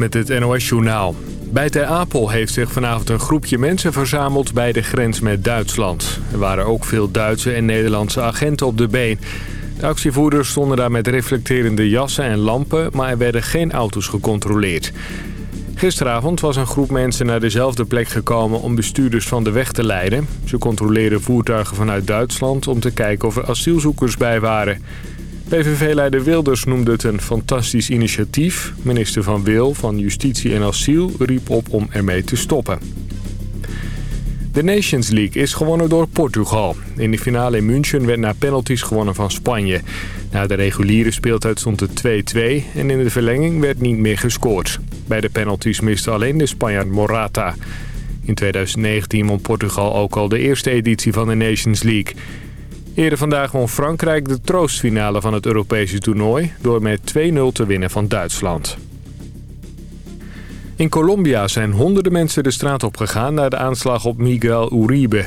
met het NOS-journaal. Bij Ter Apel heeft zich vanavond een groepje mensen verzameld bij de grens met Duitsland. Er waren ook veel Duitse en Nederlandse agenten op de been. De actievoerders stonden daar met reflecterende jassen en lampen... maar er werden geen auto's gecontroleerd. Gisteravond was een groep mensen naar dezelfde plek gekomen om bestuurders van de weg te leiden. Ze controleerden voertuigen vanuit Duitsland om te kijken of er asielzoekers bij waren. PVV-leider Wilders noemde het een fantastisch initiatief. Minister Van Wil van Justitie en Asiel riep op om ermee te stoppen. De Nations League is gewonnen door Portugal. In de finale in München werd na penalties gewonnen van Spanje. Na de reguliere speeltijd stond het 2-2 en in de verlenging werd niet meer gescoord. Bij de penalties miste alleen de Spanjaard Morata. In 2019 won Portugal ook al de eerste editie van de Nations League. Eerder vandaag won Frankrijk de troostfinale van het Europese toernooi... door met 2-0 te winnen van Duitsland. In Colombia zijn honderden mensen de straat op gegaan... na de aanslag op Miguel Uribe.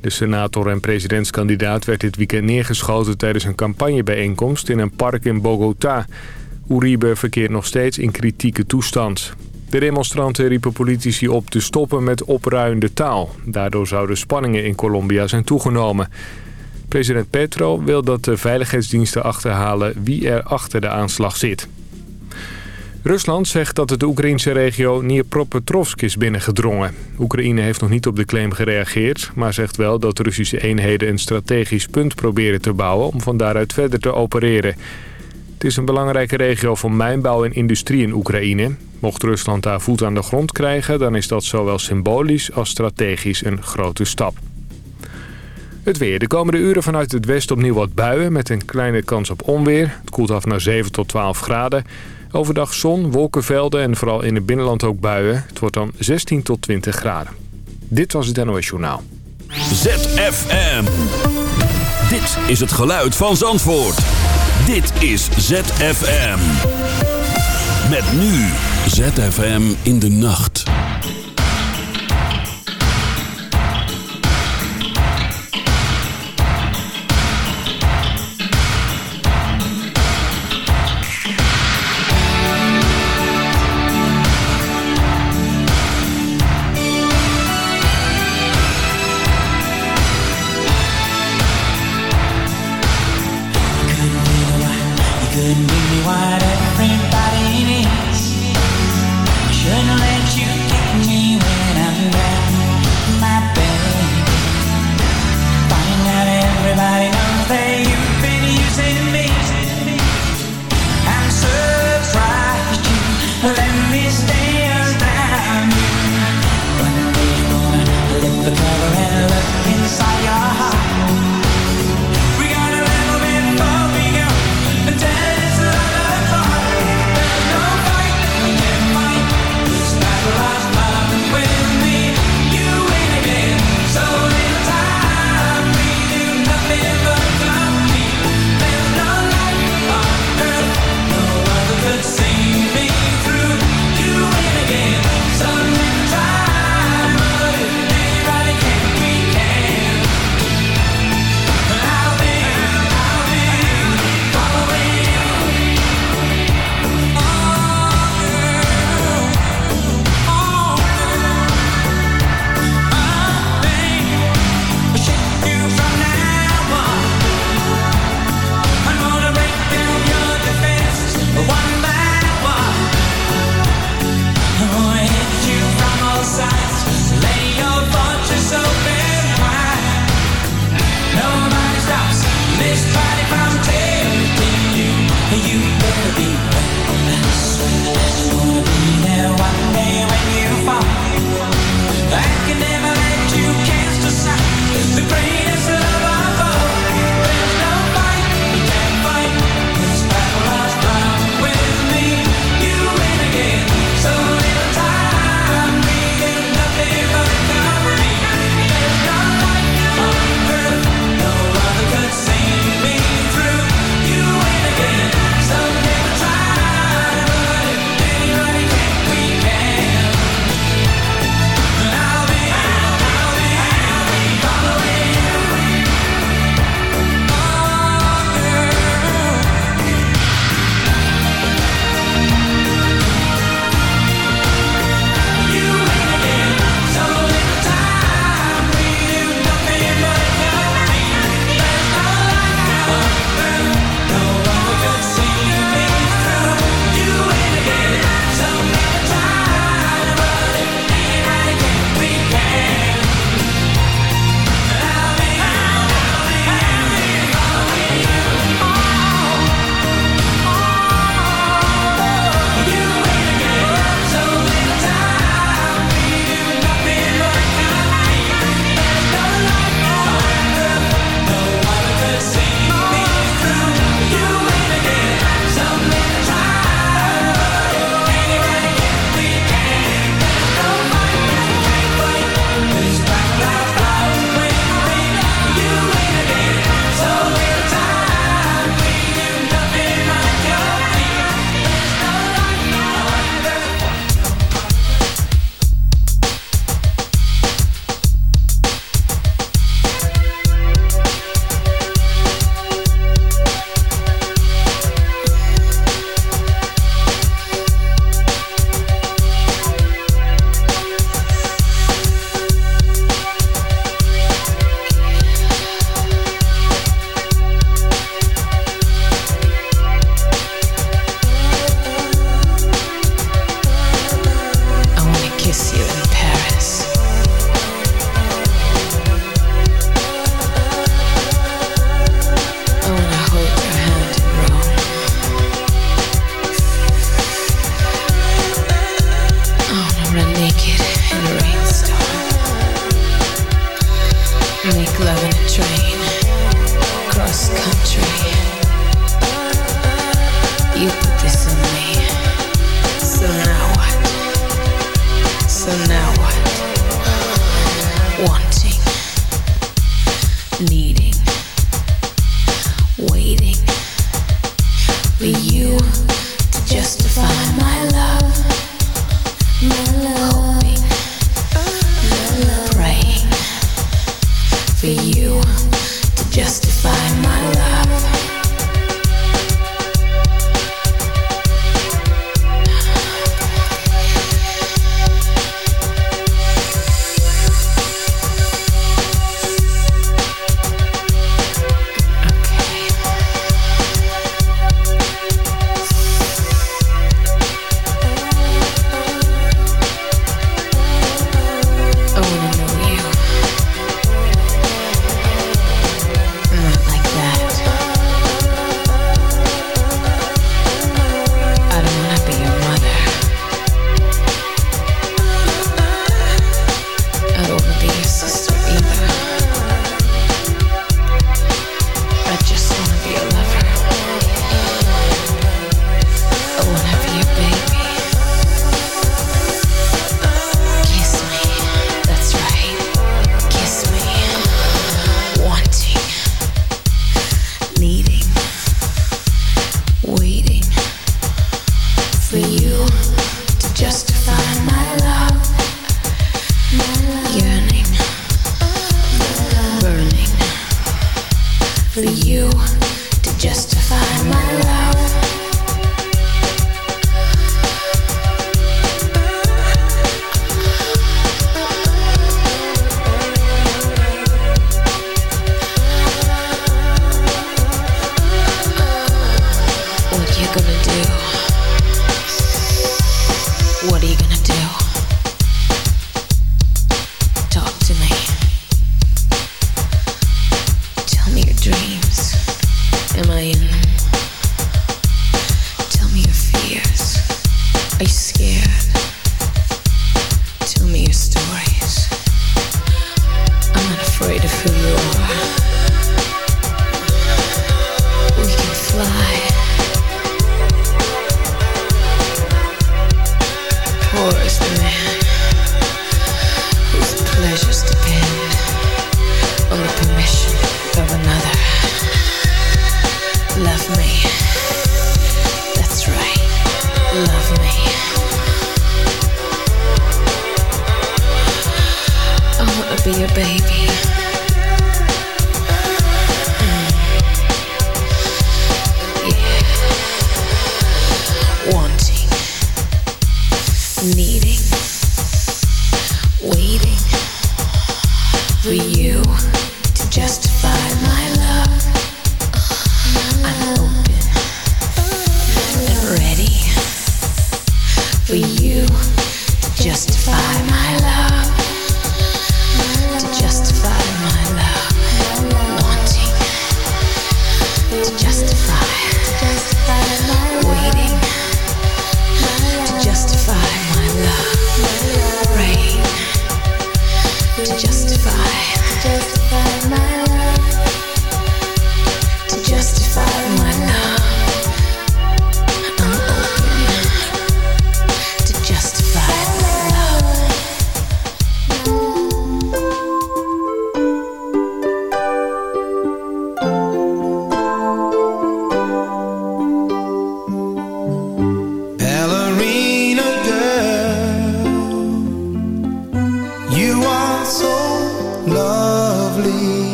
De senator en presidentskandidaat werd dit weekend neergeschoten... tijdens een campagnebijeenkomst in een park in Bogota. Uribe verkeert nog steeds in kritieke toestand. De demonstranten riepen politici op te stoppen met opruiende taal. Daardoor zouden spanningen in Colombia zijn toegenomen... President Petro wil dat de veiligheidsdiensten achterhalen wie er achter de aanslag zit. Rusland zegt dat het de Oekraïnse regio Dnipropetrovsk is binnengedrongen. Oekraïne heeft nog niet op de claim gereageerd... maar zegt wel dat Russische eenheden een strategisch punt proberen te bouwen... om van daaruit verder te opereren. Het is een belangrijke regio voor mijnbouw en industrie in Oekraïne. Mocht Rusland daar voet aan de grond krijgen... dan is dat zowel symbolisch als strategisch een grote stap. Het weer. De komende uren vanuit het westen opnieuw wat buien met een kleine kans op onweer. Het koelt af naar 7 tot 12 graden. Overdag zon, wolkenvelden en vooral in het binnenland ook buien. Het wordt dan 16 tot 20 graden. Dit was het NOS Journaal. ZFM. Dit is het geluid van Zandvoort. Dit is ZFM. Met nu ZFM in de nacht.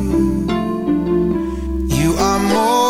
Ballerina girl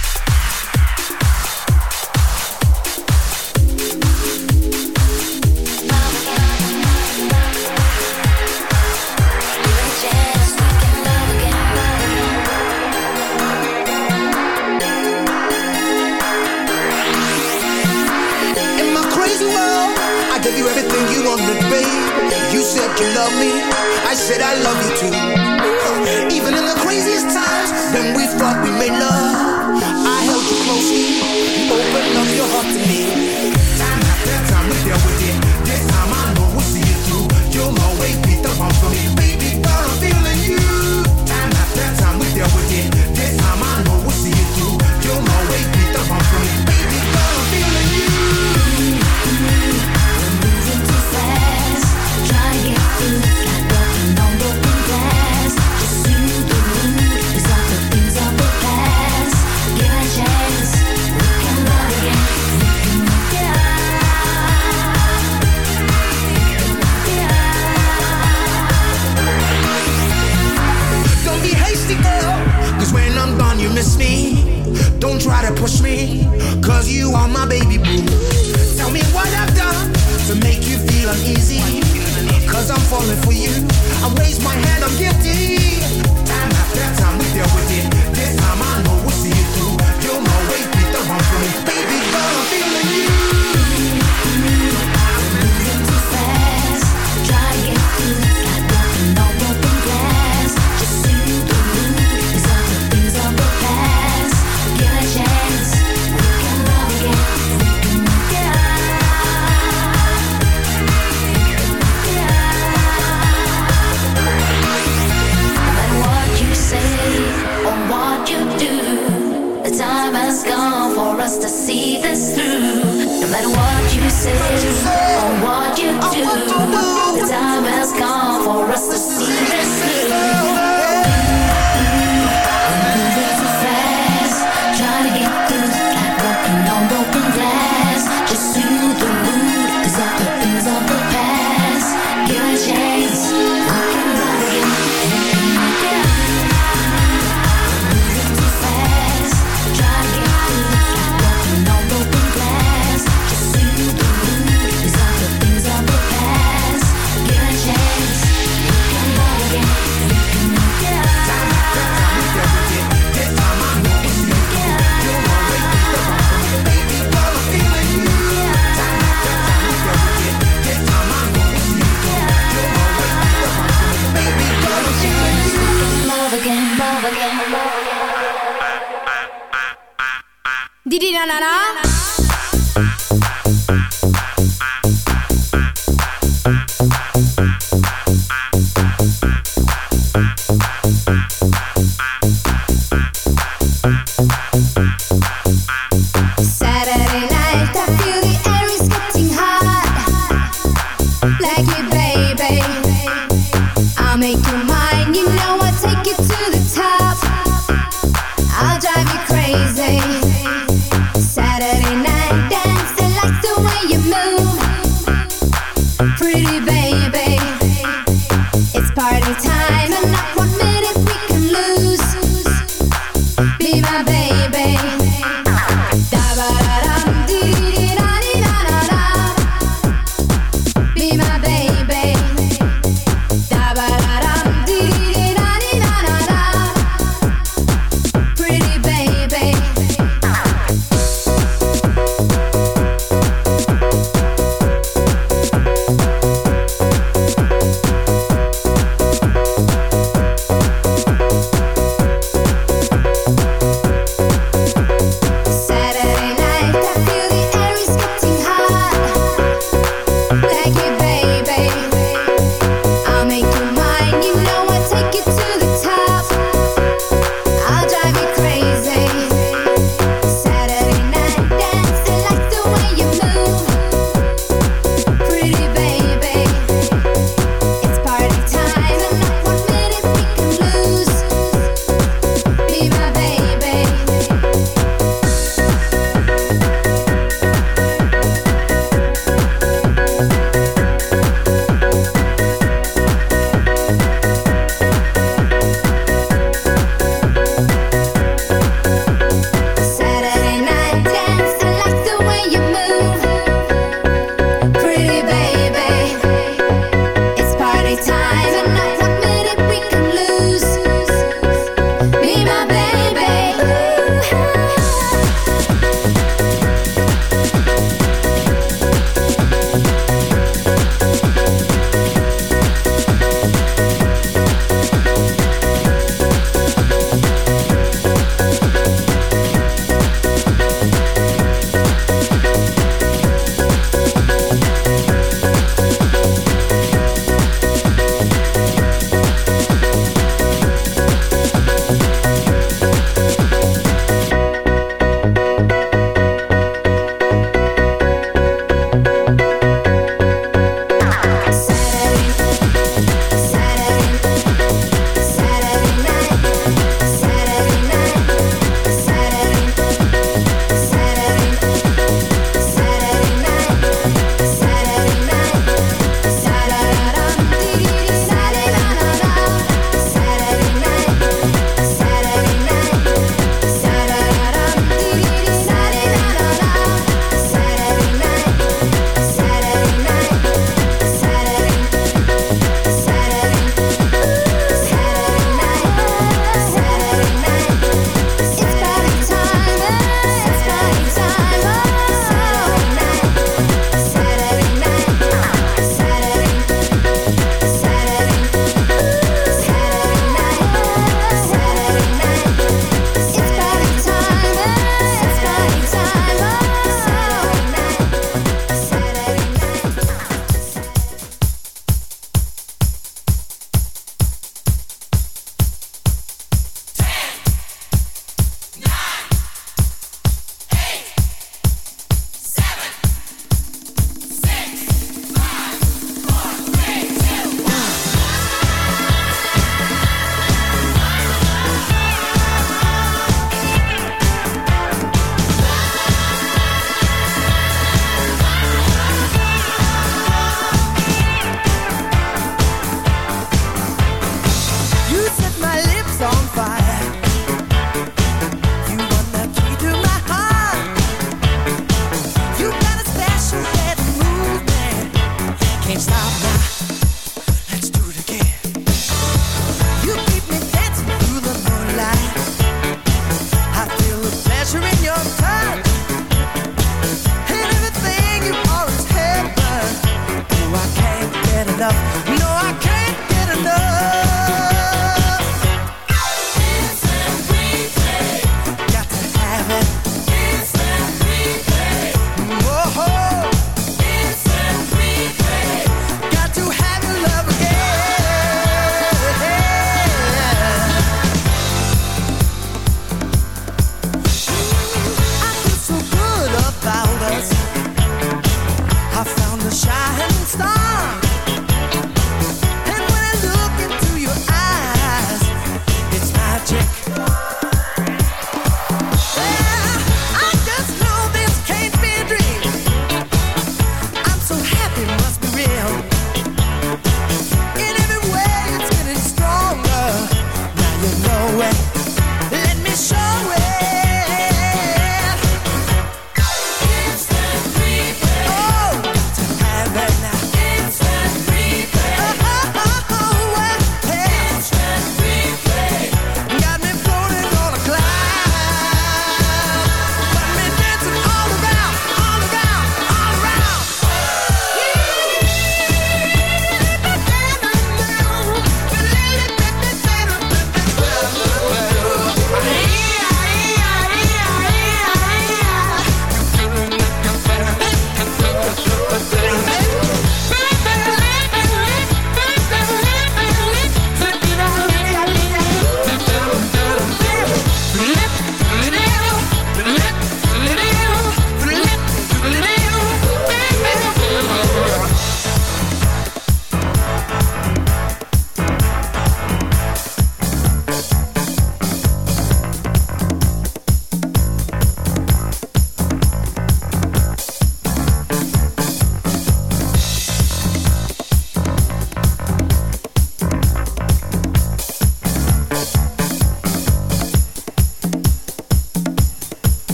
you love me, I said I love you too. Even in the craziest times when we thought we made love, I held you closely, you opened up your heart to me. miss me. Don't try to push me, cause you are my baby boo. Tell me what I've done to make you feel uneasy. Cause I'm falling for you. I raise my hand, I'm guilty. Time after time we dealt with it. This time I know we'll see it through. You'll always be the one for me. Baby girl, I'm feeling you. matter what you say or what you do, the time has come for us to see this. Didi na na na. na, na.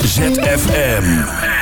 ZFM.